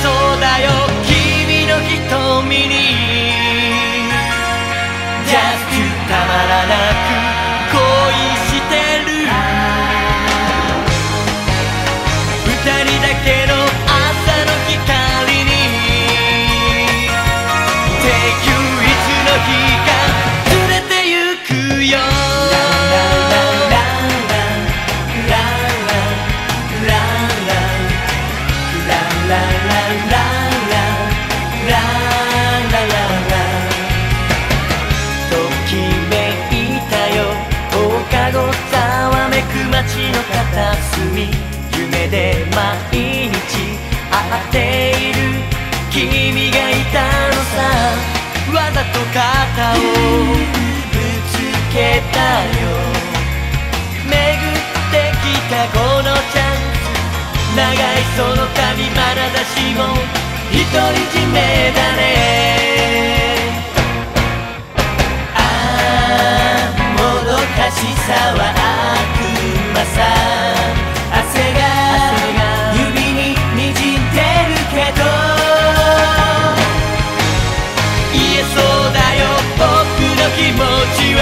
そうだよ。君の瞳に。Just to たまらなく片隅夢で毎日会っている君がいたのさ。わざと肩をぶつけたよ。巡ってきたこのチャンス。長いその旅まなざしも独り占め。ちは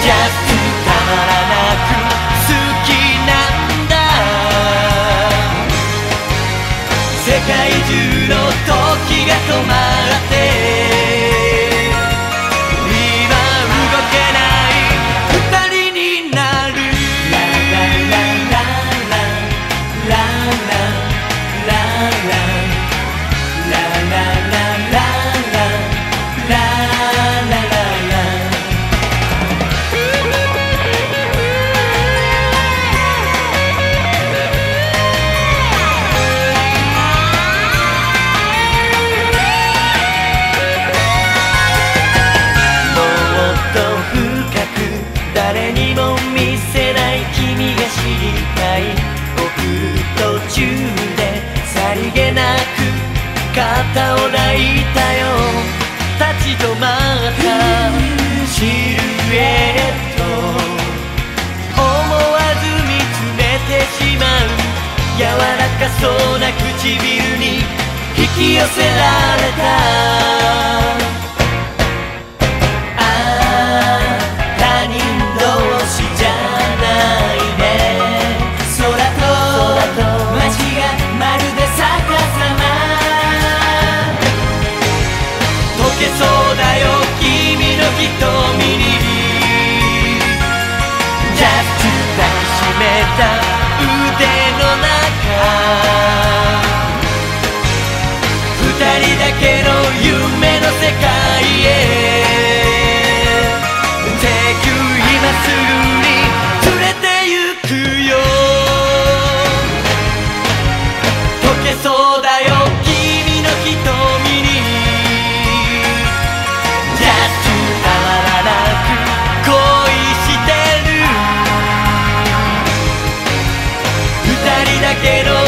ジャスたまらなく好きなんだ。世界中の時が止まる。誰にも見せない君が知りたい。送る途中でさりげなく肩を抱いたよ。立ち止まった。シルエット。思わず見つめてしまう。柔らかそうな唇に引き寄せられた。た腕の中二人だけの夢の世界 quiero